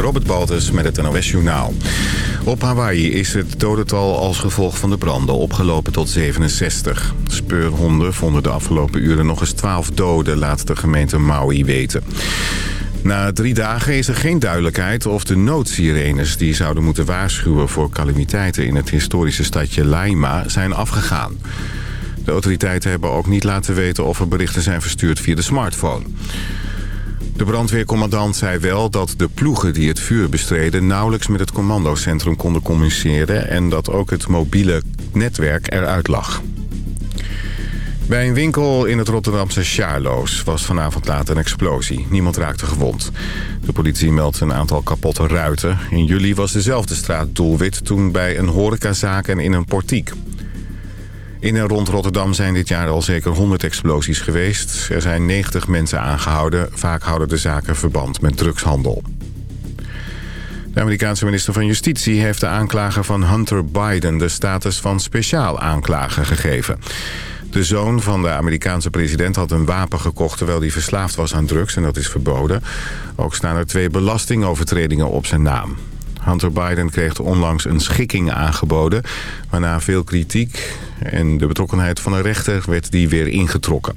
Robert Baltus met het NOS Journaal. Op Hawaii is het dodental als gevolg van de branden opgelopen tot 67. Speurhonden vonden de afgelopen uren nog eens 12 doden, laat de gemeente Maui weten. Na drie dagen is er geen duidelijkheid of de noodsirenes... die zouden moeten waarschuwen voor calamiteiten in het historische stadje Laima zijn afgegaan. De autoriteiten hebben ook niet laten weten of er berichten zijn verstuurd via de smartphone. De brandweercommandant zei wel dat de ploegen die het vuur bestreden... nauwelijks met het commandocentrum konden communiceren... en dat ook het mobiele netwerk eruit lag. Bij een winkel in het Rotterdamse Sjaarloos was vanavond laat een explosie. Niemand raakte gewond. De politie meldt een aantal kapotte ruiten. In juli was dezelfde straat doelwit toen bij een horecazaak en in een portiek. In en rond Rotterdam zijn dit jaar al zeker 100 explosies geweest. Er zijn 90 mensen aangehouden. Vaak houden de zaken verband met drugshandel. De Amerikaanse minister van Justitie heeft de aanklager van Hunter Biden... de status van speciaal aanklager gegeven. De zoon van de Amerikaanse president had een wapen gekocht... terwijl hij verslaafd was aan drugs en dat is verboden. Ook staan er twee belastingovertredingen op zijn naam. Hunter Biden kreeg onlangs een schikking aangeboden... waarna veel kritiek en de betrokkenheid van een rechter werd die weer ingetrokken.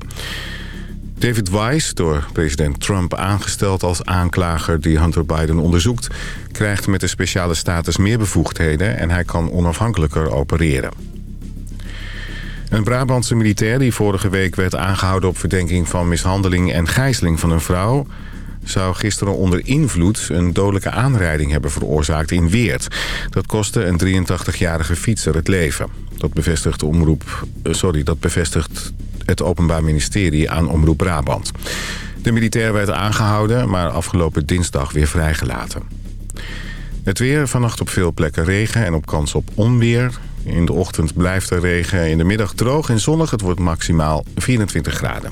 David Weiss, door president Trump aangesteld als aanklager die Hunter Biden onderzoekt... krijgt met de speciale status meer bevoegdheden en hij kan onafhankelijker opereren. Een Brabantse militair die vorige week werd aangehouden op verdenking van mishandeling en gijzeling van een vrouw zou gisteren onder invloed een dodelijke aanrijding hebben veroorzaakt in Weert. Dat kostte een 83-jarige fietser het leven. Dat bevestigt, omroep, eh, sorry, dat bevestigt het Openbaar Ministerie aan Omroep Brabant. De militair werd aangehouden, maar afgelopen dinsdag weer vrijgelaten. Het weer, vannacht op veel plekken regen en op kans op onweer. In de ochtend blijft er regen, in de middag droog en zonnig. Het wordt maximaal 24 graden.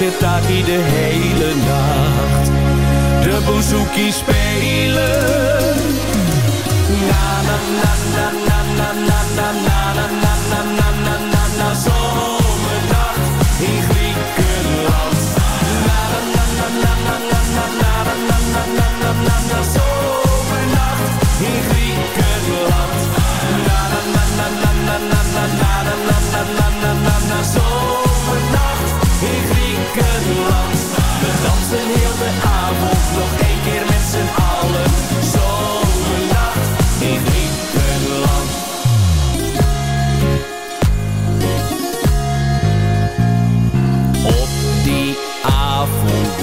Zit daar de hele nacht. De bouzouki spelen. Na na na na na na na na na na na na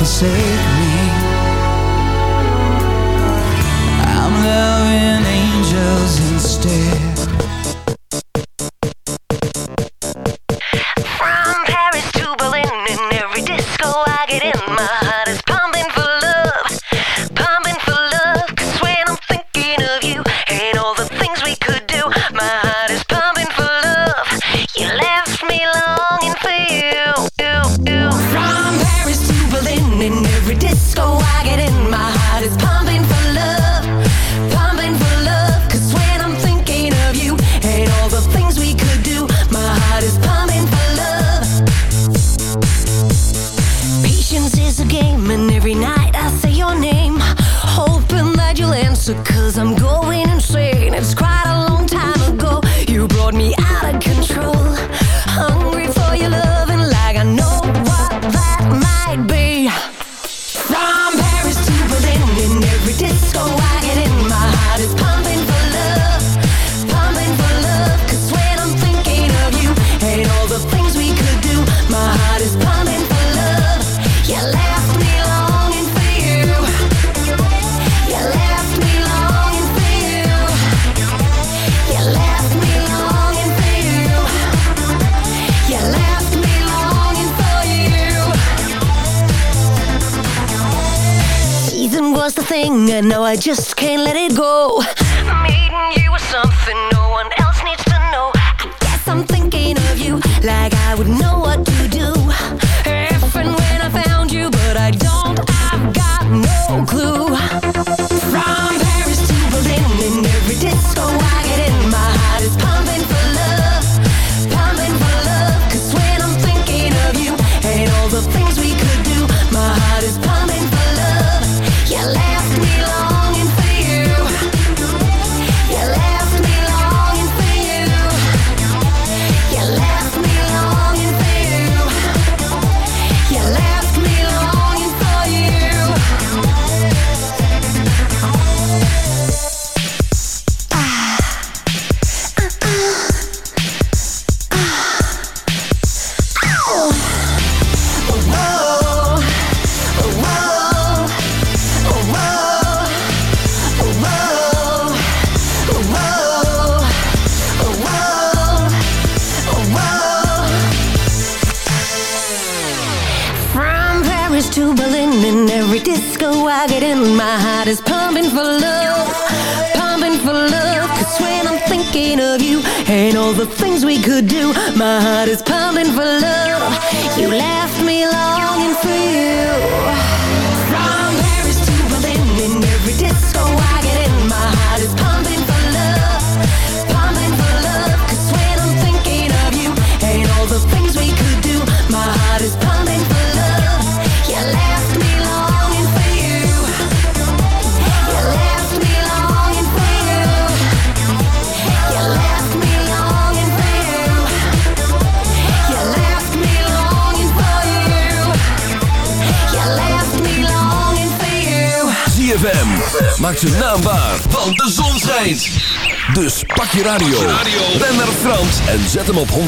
forsake me.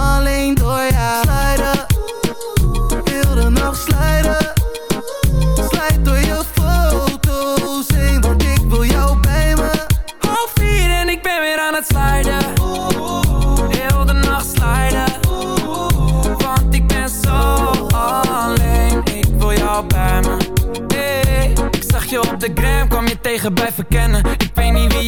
Alleen door jou. Slijden Heel de nacht slijden Slijt door je foto's heen Want ik wil jou bij me. Half vier en ik ben weer aan het sliden Heel de nacht sliden Want ik ben zo alleen. Ik wil jou bij me. Ik zag je op de gram, kwam je tegen bij verkennen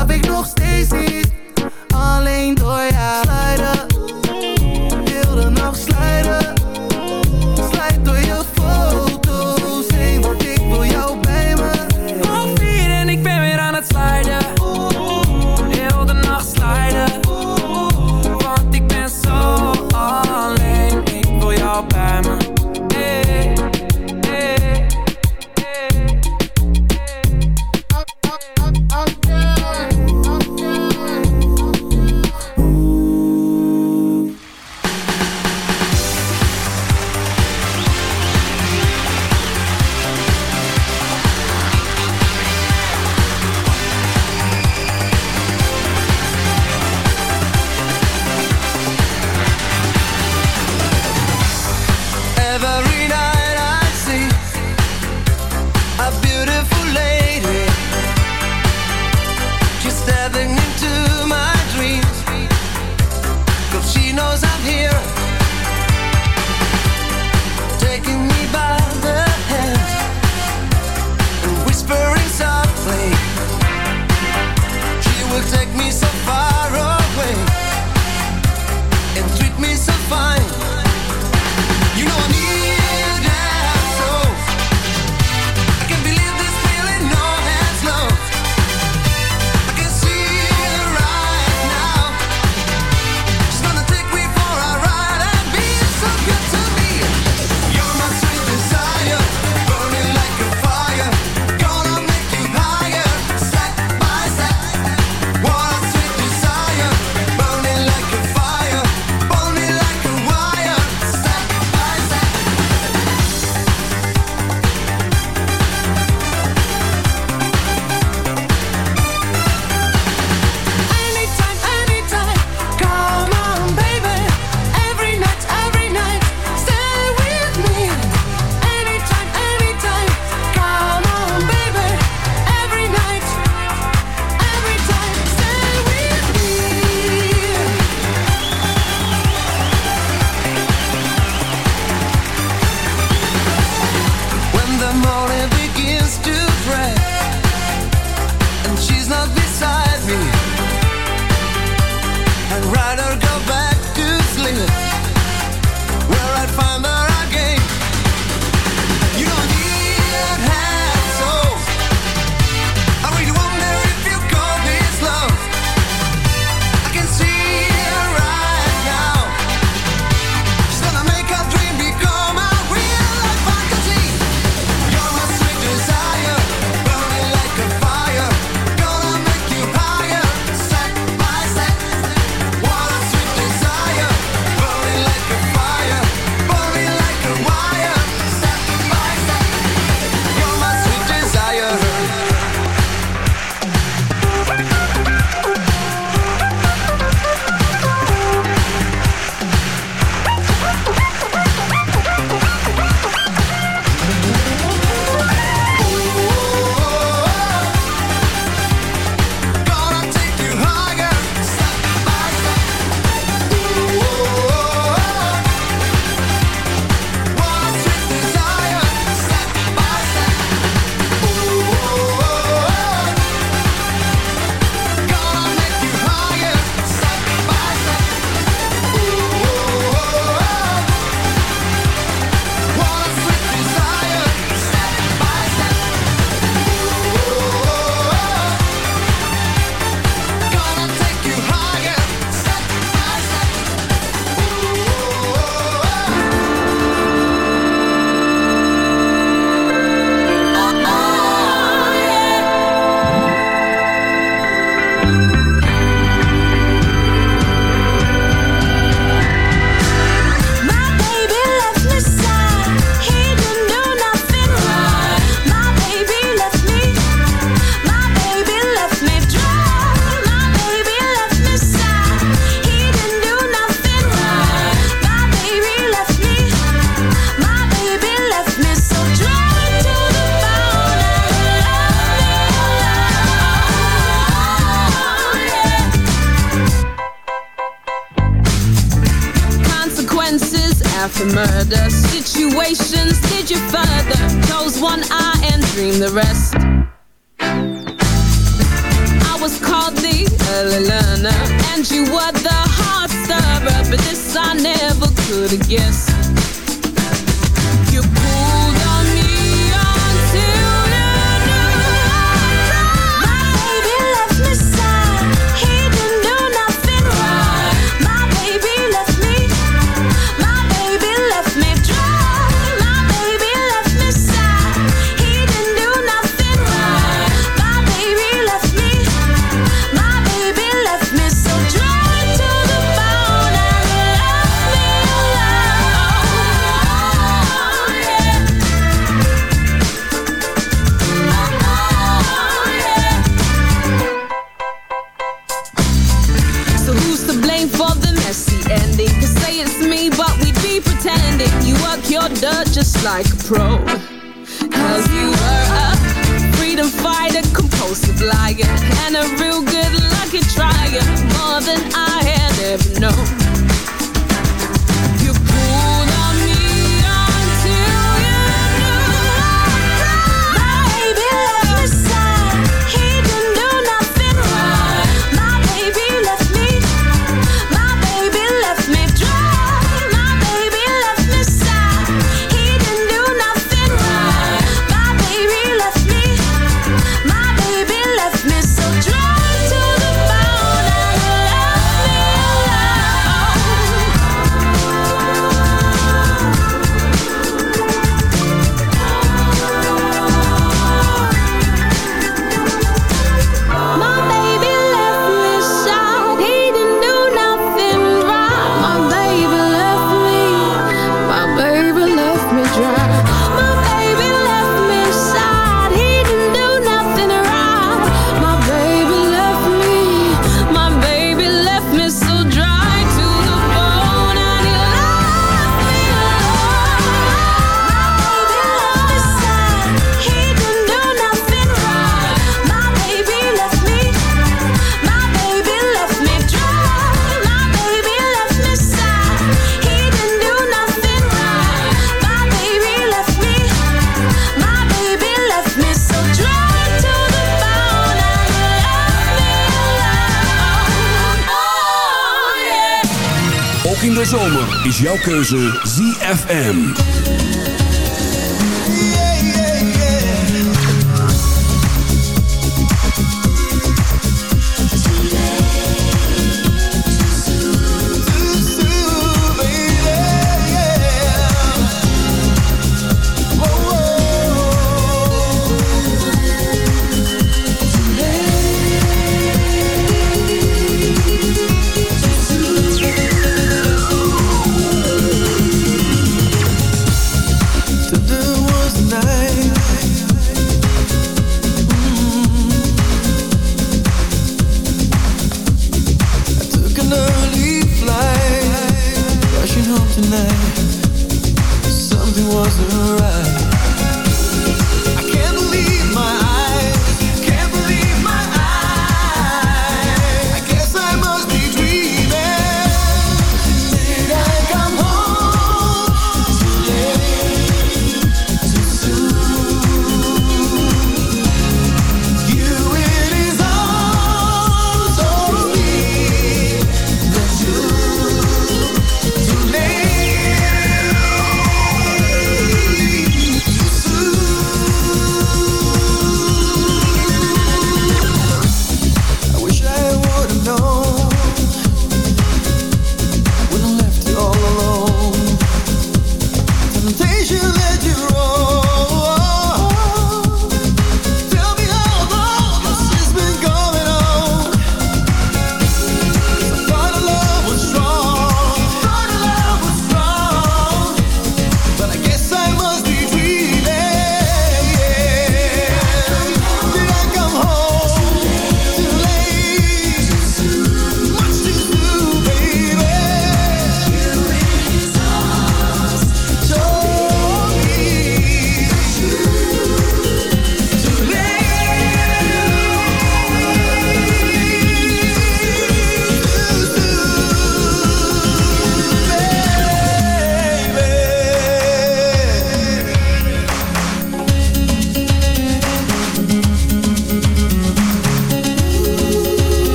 slaap ik nog steeds niet. Alleen door jou. Slijden she's not beside me. I'd rather go back. The rest keuze ZFM.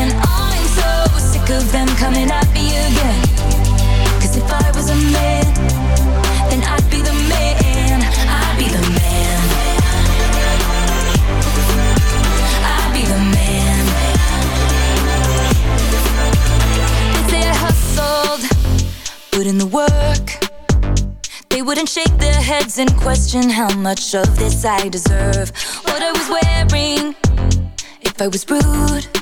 And I'm so sick of them coming at me again. Cause if I was a man, then I'd be the man. I'd be the man. I'd be the man. Hustled, put in the work. They wouldn't shake their heads and question how much of this I deserve. What I was wearing, if I was rude.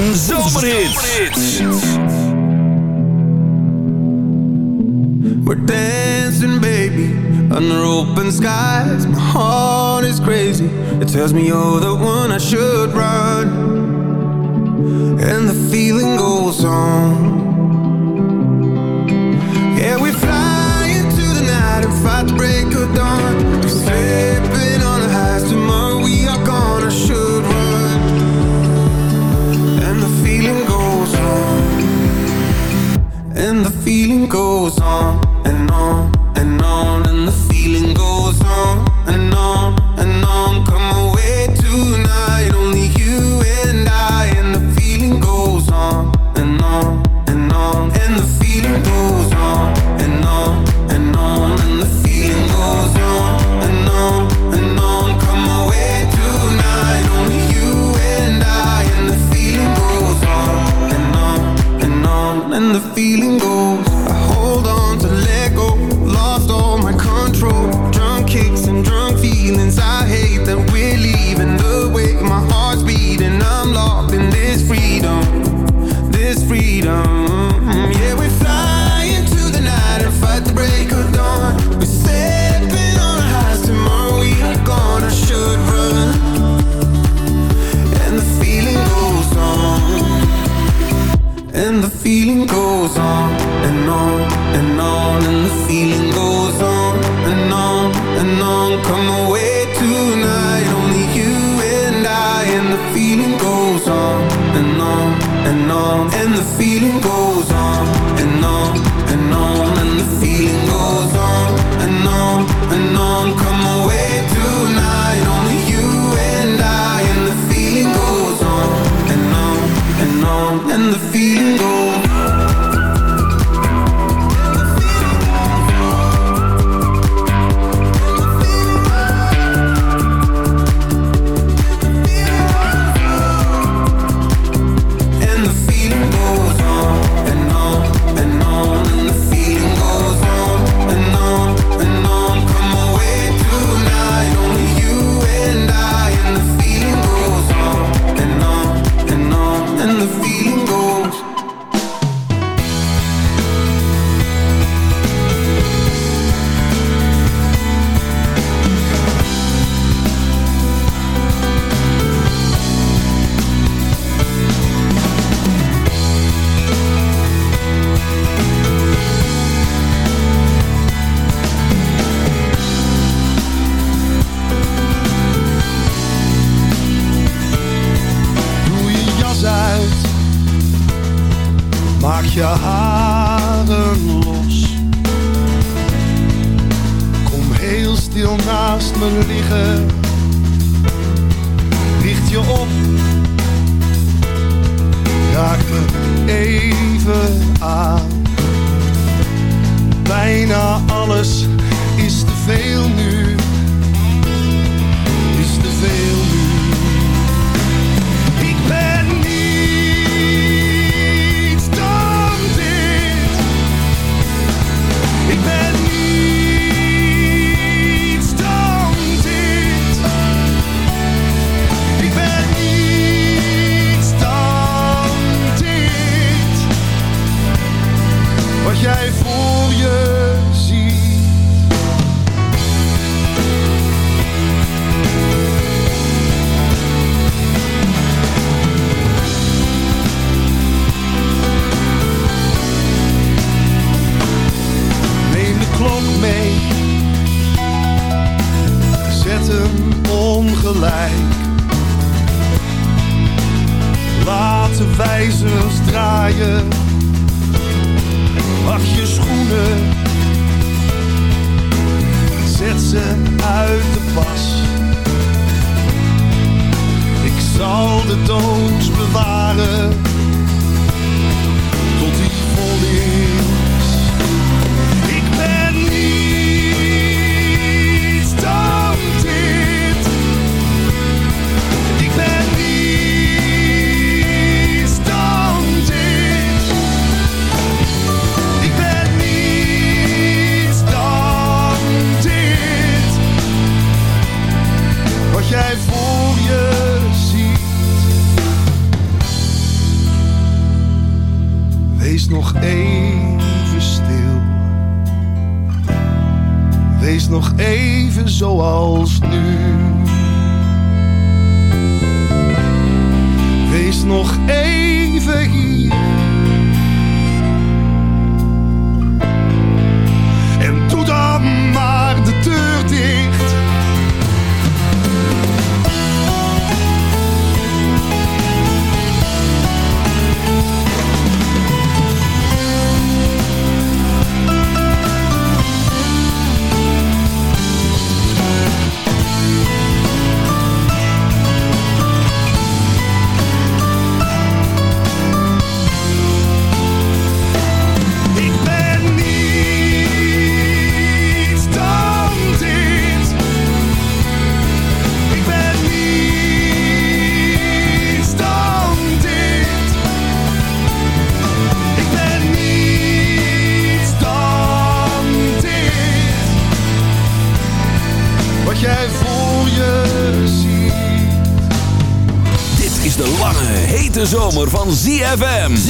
en. We're dancing, baby, under open skies. My heart is crazy. It tells me you're the one I should run. And the feeling goes on. Yeah, we fly into the night and fight the break of dawn. We say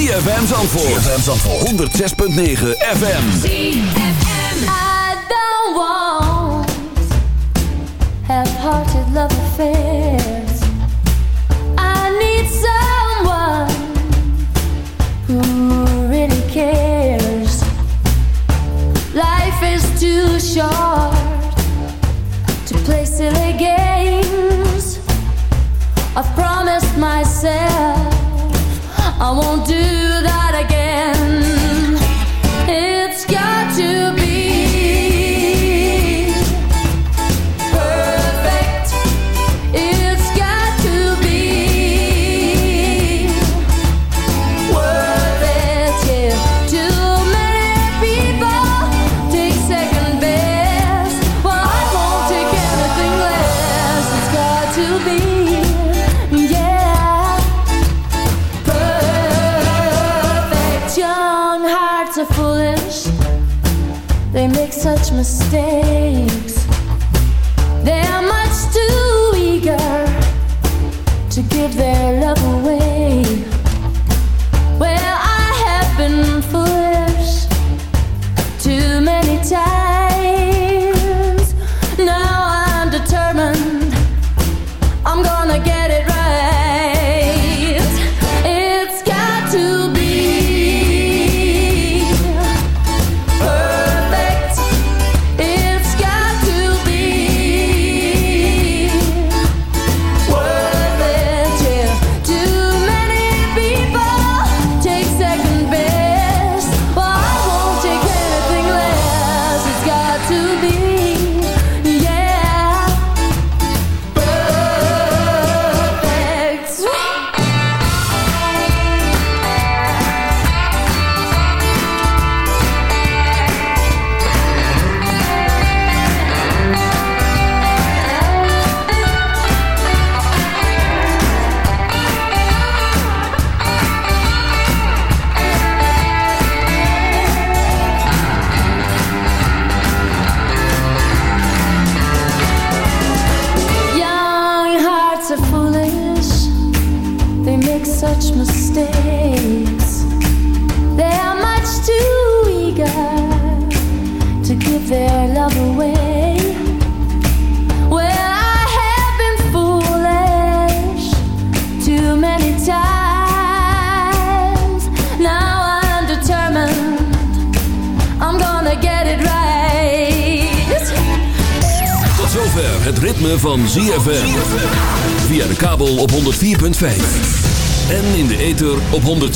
ZFM FM ZFM Zandvoort. 106.9 FM.